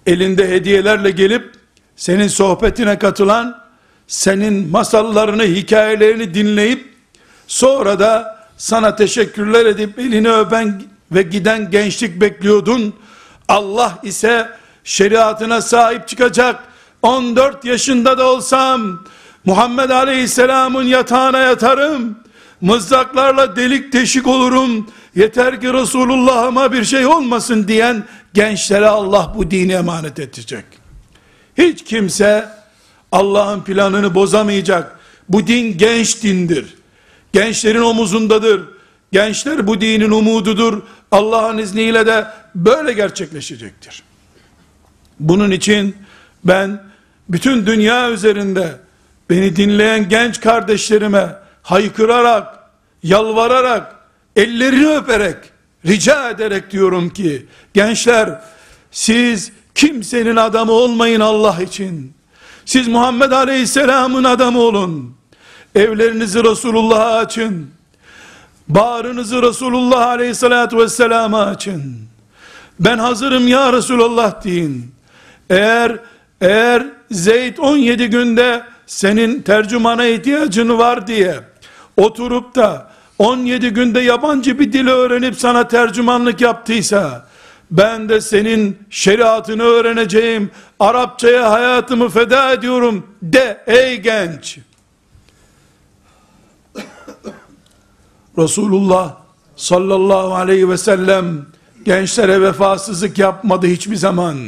elinde hediyelerle gelip senin sohbetine katılan, senin masallarını, hikayelerini dinleyip sonra da sana teşekkürler edip elini öpen ve giden gençlik bekliyordun. Allah ise şeriatına sahip çıkacak. 14 yaşında da olsam Muhammed Aleyhisselam'ın yatağına yatarım. Mızraklarla delik deşik olurum. Yeter ki Resulullah'ıma bir şey olmasın diyen gençlere Allah bu dini emanet edecek. Hiç kimse Allah'ın planını bozamayacak. Bu din genç dindir. Gençlerin omuzundadır. Gençler bu dinin umududur. Allah'ın izniyle de böyle gerçekleşecektir. Bunun için ben bütün dünya üzerinde beni dinleyen genç kardeşlerime haykırarak, yalvararak, ellerini öperek, rica ederek diyorum ki, gençler, siz kimsenin adamı olmayın Allah için. Siz Muhammed Aleyhisselam'ın adamı olun. Evlerinizi Resulullah'a açın. Bağrınızı Resulullah Aleyhisselatü Vesselam'a açın. Ben hazırım ya Resulullah deyin. Eğer eğer Zeyd 17 günde senin tercümana ihtiyacın var diye oturup da 17 günde yabancı bir dili öğrenip sana tercümanlık yaptıysa ben de senin şeriatını öğreneceğim Arapçaya hayatımı feda ediyorum de ey genç Resulullah sallallahu aleyhi ve sellem gençlere vefasızlık yapmadı hiçbir zaman.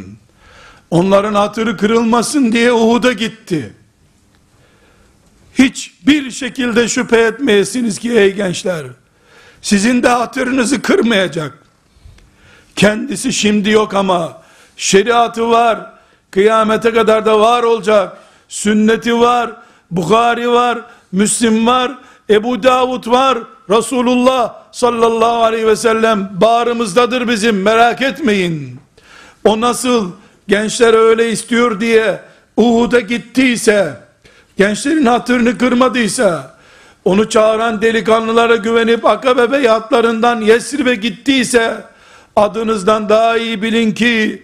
Onların hatırı kırılmasın diye Uhud'a gitti. Hiçbir şekilde şüphe etmeyesiniz ki ey gençler. Sizin de hatırınızı kırmayacak. Kendisi şimdi yok ama şeriatı var. Kıyamete kadar da var olacak. Sünneti var. Bukhari var. Müslim var. Ebu Davud var. Resulullah sallallahu aleyhi ve sellem bağrımızdadır bizim merak etmeyin. O nasıl gençler öyle istiyor diye Uhud'a gittiyse, gençlerin hatırını kırmadıysa, onu çağıran delikanlılara güvenip Akabe beyatlarından Yesrib'e gittiyse, adınızdan daha iyi bilin ki,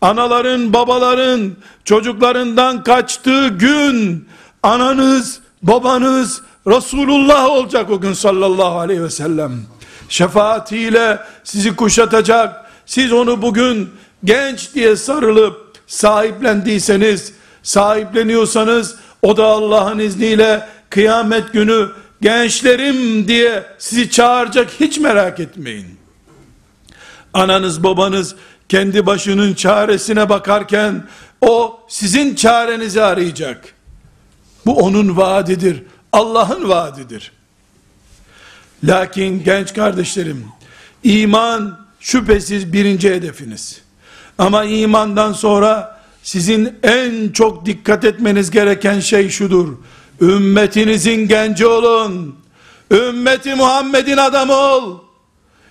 anaların, babaların, çocuklarından kaçtığı gün, ananız, babanız, Resulullah olacak o gün sallallahu aleyhi ve sellem. Şefaatiyle sizi kuşatacak. Siz onu bugün genç diye sarılıp sahiplendiyseniz, sahipleniyorsanız o da Allah'ın izniyle kıyamet günü gençlerim diye sizi çağıracak hiç merak etmeyin. Ananız babanız kendi başının çaresine bakarken o sizin çarenizi arayacak. Bu onun vaadidir. Allah'ın vaadidir. Lakin genç kardeşlerim, İman şüphesiz birinci hedefiniz. Ama imandan sonra sizin en çok dikkat etmeniz gereken şey şudur. Ümmetinizin genci olun. Ümmeti Muhammed'in adamı ol.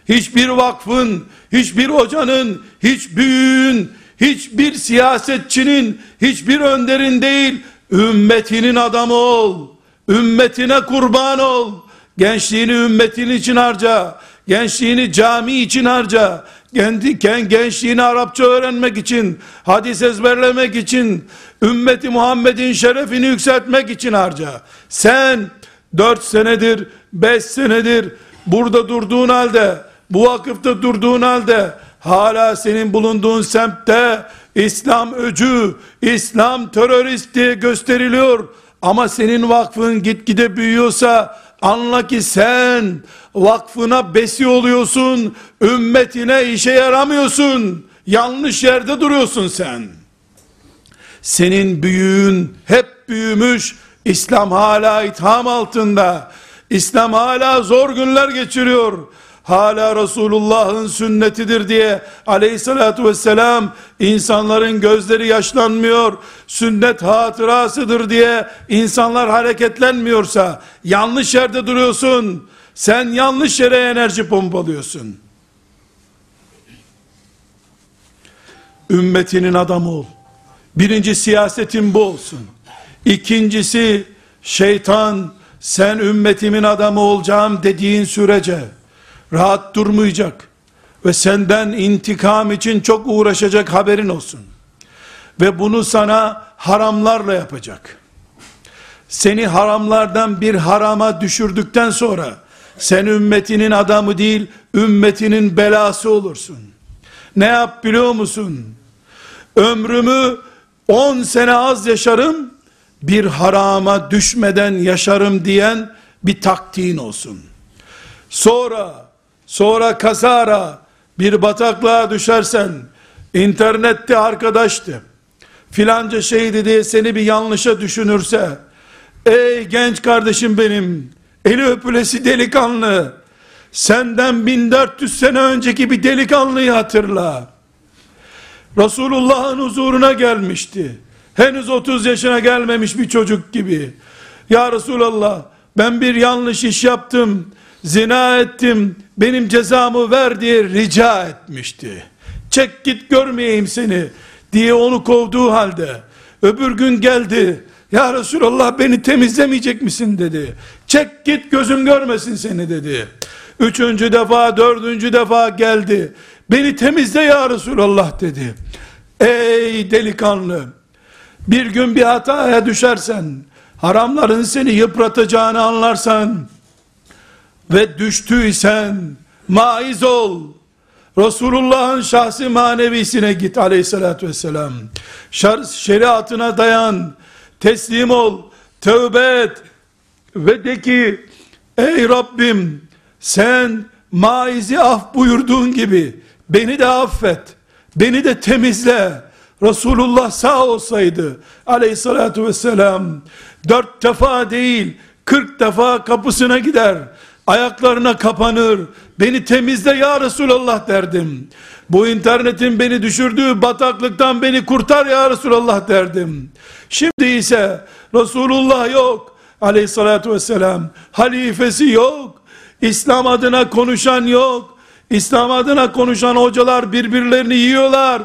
Hiçbir vakfın, hiçbir hocanın, hiç büyüğün, hiçbir siyasetçinin, hiçbir önderin değil, ümmetinin adamı ol. Ümmetine kurban ol. Gençliğini ümmetin için harca. Gençliğini cami için harca. Kendi gençliğini Arapça öğrenmek için, hadis ezberlemek için, ümmeti Muhammed'in şerefini yükseltmek için harca. Sen dört senedir, beş senedir burada durduğun halde, bu vakıfta durduğun halde, hala senin bulunduğun semtte İslam öcü, İslam terörist diye gösteriliyor. Ama senin vakfın gitgide büyüyorsa anla ki sen vakfına besi oluyorsun, ümmetine işe yaramıyorsun. Yanlış yerde duruyorsun sen. Senin büyüğün hep büyümüş, İslam hala itham altında. İslam hala zor günler geçiriyor hala Resulullah'ın sünnetidir diye aleyhissalatü vesselam insanların gözleri yaşlanmıyor, sünnet hatırasıdır diye insanlar hareketlenmiyorsa yanlış yerde duruyorsun. Sen yanlış yere enerji pompalıyorsun. Ümmetinin adamı ol. Birinci siyasetin bu olsun. İkincisi şeytan sen ümmetimin adamı olacağım dediğin sürece rahat durmayacak ve senden intikam için çok uğraşacak haberin olsun. Ve bunu sana haramlarla yapacak. Seni haramlardan bir harama düşürdükten sonra sen ümmetinin adamı değil, ümmetinin belası olursun. Ne yap biliyor musun? Ömrümü 10 sene az yaşarım, bir harama düşmeden yaşarım diyen bir taktiğin olsun. Sonra sonra kazara bir bataklığa düşersen, internette arkadaştı, filanca şeydi diye seni bir yanlışa düşünürse, ey genç kardeşim benim, eli öpülesi delikanlı, senden 1400 sene önceki bir delikanlıyı hatırla. Resulullah'ın huzuruna gelmişti. Henüz 30 yaşına gelmemiş bir çocuk gibi. Ya Resulallah ben bir yanlış iş yaptım zina ettim benim cezamı ver diye rica etmişti. Çek git görmeyeyim seni diye onu kovduğu halde öbür gün geldi ya Resulallah beni temizlemeyecek misin dedi. Çek git gözüm görmesin seni dedi. Üçüncü defa dördüncü defa geldi. Beni temizle ya Resulallah dedi. Ey delikanlı bir gün bir hataya düşersen haramların seni yıpratacağını anlarsan ve düştüysen maiz ol. Resulullah'ın şahsi manevisine git aleyhissalatü vesselam. Şeriatına dayan, teslim ol, tövbe et ve de ki ey Rabbim sen maizi af buyurduğun gibi beni de affet, beni de temizle. Resulullah sağ olsaydı aleyhissalatü vesselam dört defa değil kırk defa kapısına gider ayaklarına kapanır, beni temizle ya Resulallah derdim. Bu internetin beni düşürdüğü bataklıktan beni kurtar ya Resulallah derdim. Şimdi ise Resulullah yok, aleyhissalatü vesselam, halifesi yok, İslam adına konuşan yok, İslam adına konuşan hocalar birbirlerini yiyorlar,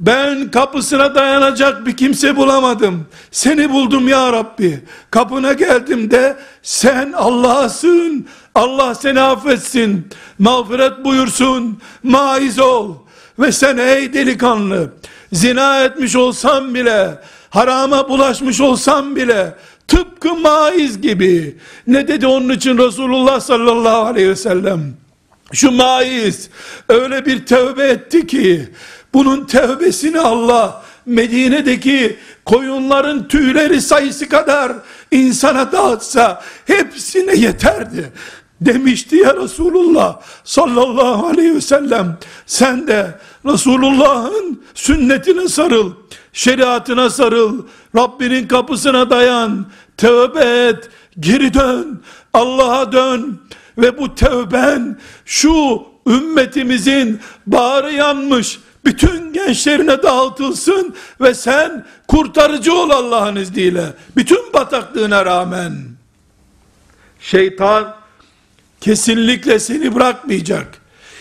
ben kapısına dayanacak bir kimse bulamadım. Seni buldum ya Rabbi. Kapına geldim de sen Allah'sın. Allah seni affetsin. Mağfiret buyursun. Maiz ol. Ve sen ey delikanlı zina etmiş olsam bile harama bulaşmış olsam bile tıpkı maiz gibi ne dedi onun için Resulullah sallallahu aleyhi ve sellem şu maiz öyle bir tövbe etti ki bunun tevbesini Allah Medine'deki koyunların tüyleri sayısı kadar insana dağıtsa hepsine yeterdi. Demişti ya Resulullah sallallahu aleyhi ve sellem sen de Resulullah'ın sünnetine sarıl, şeriatına sarıl, Rabbinin kapısına dayan, tövbe et, geri dön, Allah'a dön ve bu tövben şu ümmetimizin bağrı yanmış bütün gençlerine dağıtılsın ve sen kurtarıcı ol Allah'ın izniyle. Bütün bataklığına rağmen. Şeytan kesinlikle seni bırakmayacak.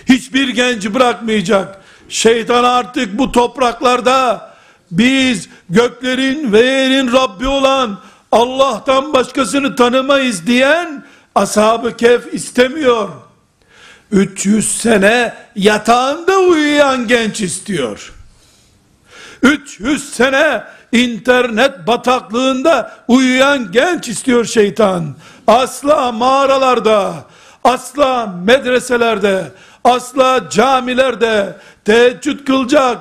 Hiçbir genci bırakmayacak. Şeytan artık bu topraklarda biz göklerin ve yerin Rabbi olan Allah'tan başkasını tanımayız diyen ashab-ı kef istemiyor. 300 sene yatağında uyuyan genç istiyor. 300 sene internet bataklığında uyuyan genç istiyor şeytan. Asla mağaralarda, asla medreselerde, asla camilerde teheccüd kılacak,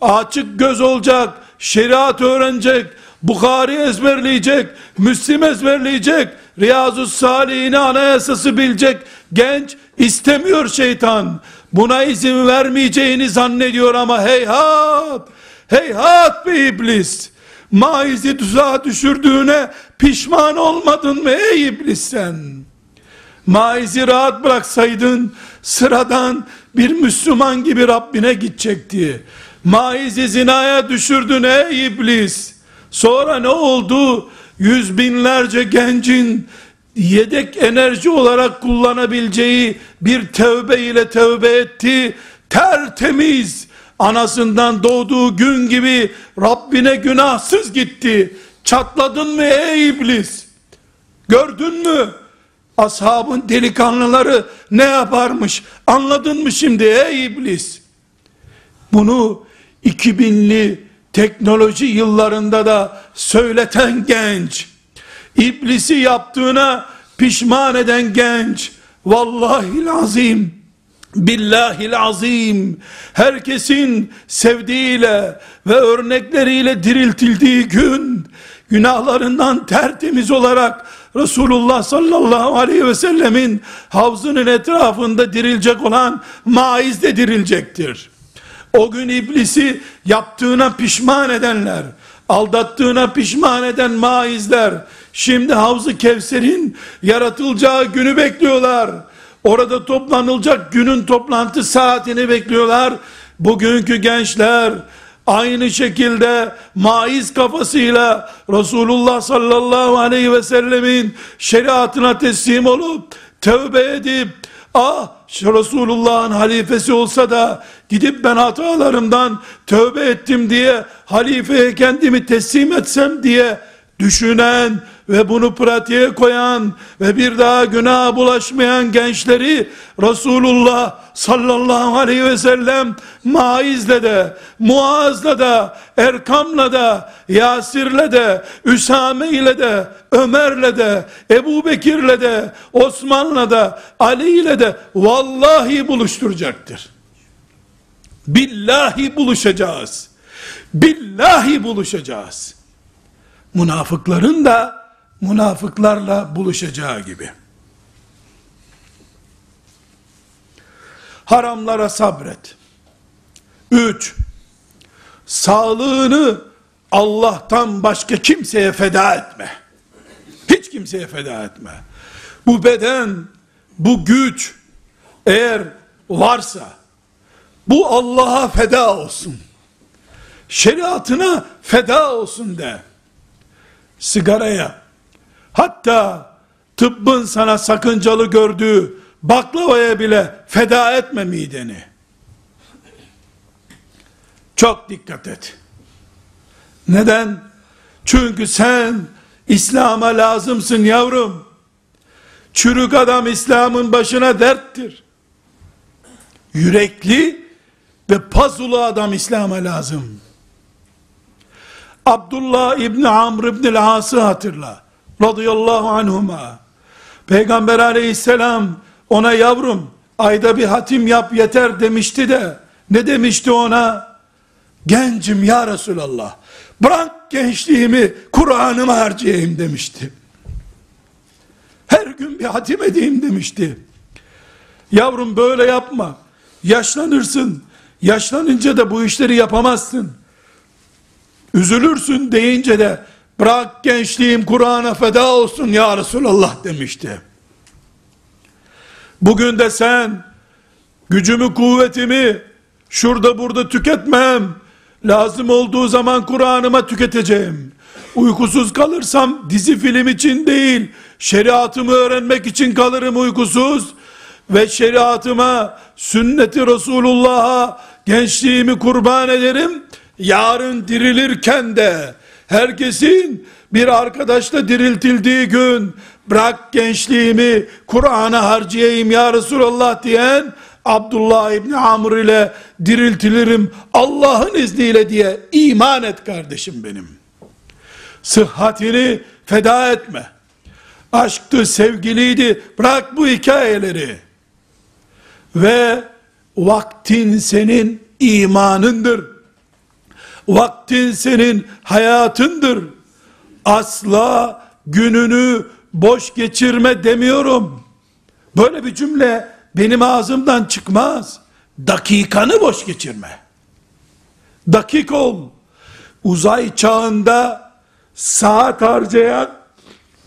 açık göz olacak, şeriat öğrenecek, Bukhari ezberleyecek, Müslim ezberleyecek, Riyazu Salihini anayasası bilecek genç istemiyor şeytan. Buna izin vermeyeceğini zannediyor ama heyhat, heyhat be iblis. Maizi tuzağa düşürdüğüne pişman olmadın mı ey iblis sen? Maizi rahat bıraksaydın sıradan bir Müslüman gibi Rabbine gidecekti. Maizi zinaya düşürdün ey iblis. Sonra ne oldu? Yüz binlerce gencin yedek enerji olarak kullanabileceği bir tevbe ile tevbe etti. Tertemiz anasından doğduğu gün gibi Rabbine günahsız gitti. Çatladın mı ey iblis? Gördün mü? Ashabın delikanlıları ne yaparmış? Anladın mı şimdi ey iblis? Bunu 2000'li teknoloji yıllarında da söyleten genç, iblisi yaptığına pişman eden genç, vallahi azim, billahi azim, herkesin sevdiğiyle ve örnekleriyle diriltildiği gün, günahlarından tertemiz olarak Resulullah sallallahu aleyhi ve sellemin havzının etrafında dirilecek olan maiz de dirilecektir. O gün iblisi yaptığına pişman edenler, aldattığına pişman eden maizler, şimdi Havz-ı Kevser'in yaratılacağı günü bekliyorlar. Orada toplanılacak günün toplantı saatini bekliyorlar. Bugünkü gençler, aynı şekilde maiz kafasıyla Resulullah sallallahu aleyhi ve sellemin şeriatına teslim olup tövbe edip ah Resulullah'ın halifesi olsa da gidip ben hatalarımdan tövbe ettim diye halifeye kendimi teslim etsem diye düşünen ve bunu pratiğe koyan ve bir daha günaha bulaşmayan gençleri Resulullah sallallahu aleyhi ve sellem Maiz'le de, Muaz'la da, Erkam'la da, Yasir'le de, Üsame ile de, Ömer'le de, Ebu Bekir'le de, Osman'la da, Ali ile de vallahi buluşturacaktır. Billahi buluşacağız. Billahi buluşacağız. Münafıkların da münafıklarla buluşacağı gibi. Haramlara sabret. Üç, sağlığını Allah'tan başka kimseye feda etme. Hiç kimseye feda etme. Bu beden, bu güç eğer varsa bu Allah'a feda olsun. Şeriatına feda olsun de. Sigaraya, hatta tıbbın sana sakıncalı gördüğü baklavaya bile feda etme mideni. Çok dikkat et. Neden? Çünkü sen İslam'a lazımsın yavrum. Çürük adam İslam'ın başına derttir. Yürekli ve pazulu adam İslam'a lazım. Abdullah İbni Amr İbni As'ı hatırla. Radıyallahu anhuma. Peygamber aleyhisselam ona yavrum ayda bir hatim yap yeter demişti de ne demişti ona? Gencim ya Resulallah. Bırak gençliğimi Kur'an'ıma harcayayım demişti. Her gün bir hatim edeyim demişti. Yavrum böyle yapma. Yaşlanırsın. Yaşlanınca da bu işleri yapamazsın. Üzülürsün deyince de bırak gençliğim Kur'an'a feda olsun ya Resulallah demişti. Bugün de sen gücümü kuvvetimi şurada burada tüketmem, lazım olduğu zaman Kur'an'ıma tüketeceğim. Uykusuz kalırsam dizi film için değil, şeriatımı öğrenmek için kalırım uykusuz ve şeriatıma, sünneti Resulullah'a gençliğimi kurban ederim. Yarın dirilirken de herkesin bir arkadaşla diriltildiği gün bırak gençliğimi Kur'an'a harcayayım ya Resulallah diyen Abdullah İbni Amr ile diriltilirim Allah'ın izniyle diye iman et kardeşim benim. Sıhhatini feda etme. Aşktı, sevgiliydi. Bırak bu hikayeleri. Ve vaktin senin imanındır. Vaktin senin hayatındır. Asla gününü boş geçirme demiyorum. Böyle bir cümle benim ağzımdan çıkmaz. Dakikanı boş geçirme. Dakik ol. Uzay çağında saat harcayan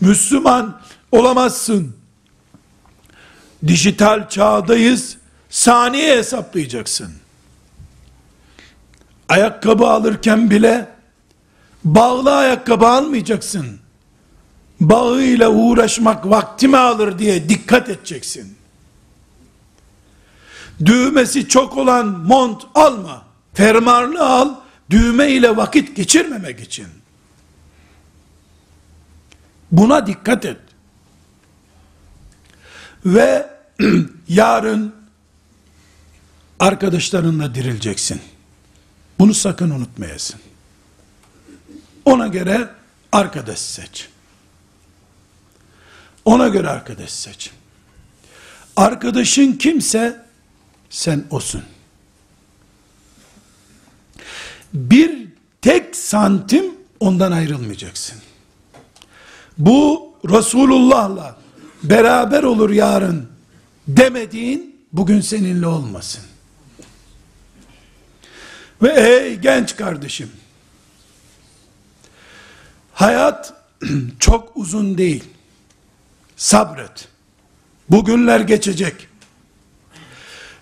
Müslüman olamazsın. Dijital çağdayız. Saniye hesaplayacaksın. Ayakkabı alırken bile bağlı ayakkabı almayacaksın. Bağıyla uğraşmak vaktimi alır diye dikkat edeceksin. Düğmesi çok olan mont alma. Fermarlı al. Düğme ile vakit geçirmemek için. Buna dikkat et. Ve yarın arkadaşlarınla dirileceksin. Bunu sakın unutmayasın. Ona göre arkadaş seç. Ona göre arkadaş seç. Arkadaşın kimse sen osun. Bir tek santim ondan ayrılmayacaksın. Bu Resulullah'la beraber olur yarın demediğin bugün seninle olmasın. Ve ey genç kardeşim, hayat çok uzun değil. Sabret. Bugünler geçecek.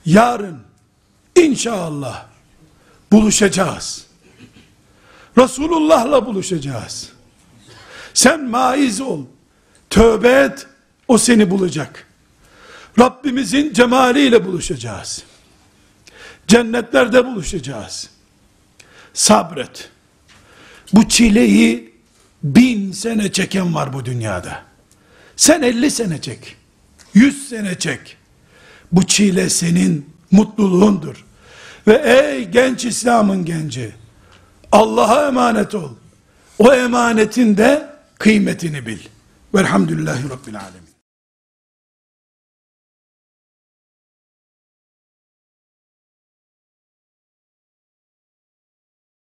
Yarın inşallah buluşacağız. Resulullah'la buluşacağız. Sen maiz ol. Tövbe et. O seni bulacak. Rabbimizin cemaliyle buluşacağız. Cennetlerde buluşacağız. Sabret. Bu çileyi bin sene çeken var bu dünyada. Sen elli sene çek. Yüz sene çek. Bu çile senin mutluluğundur. Ve ey genç İslam'ın genci, Allah'a emanet ol. O emanetin de kıymetini bil. Velhamdülillahi Rabbil Alemin.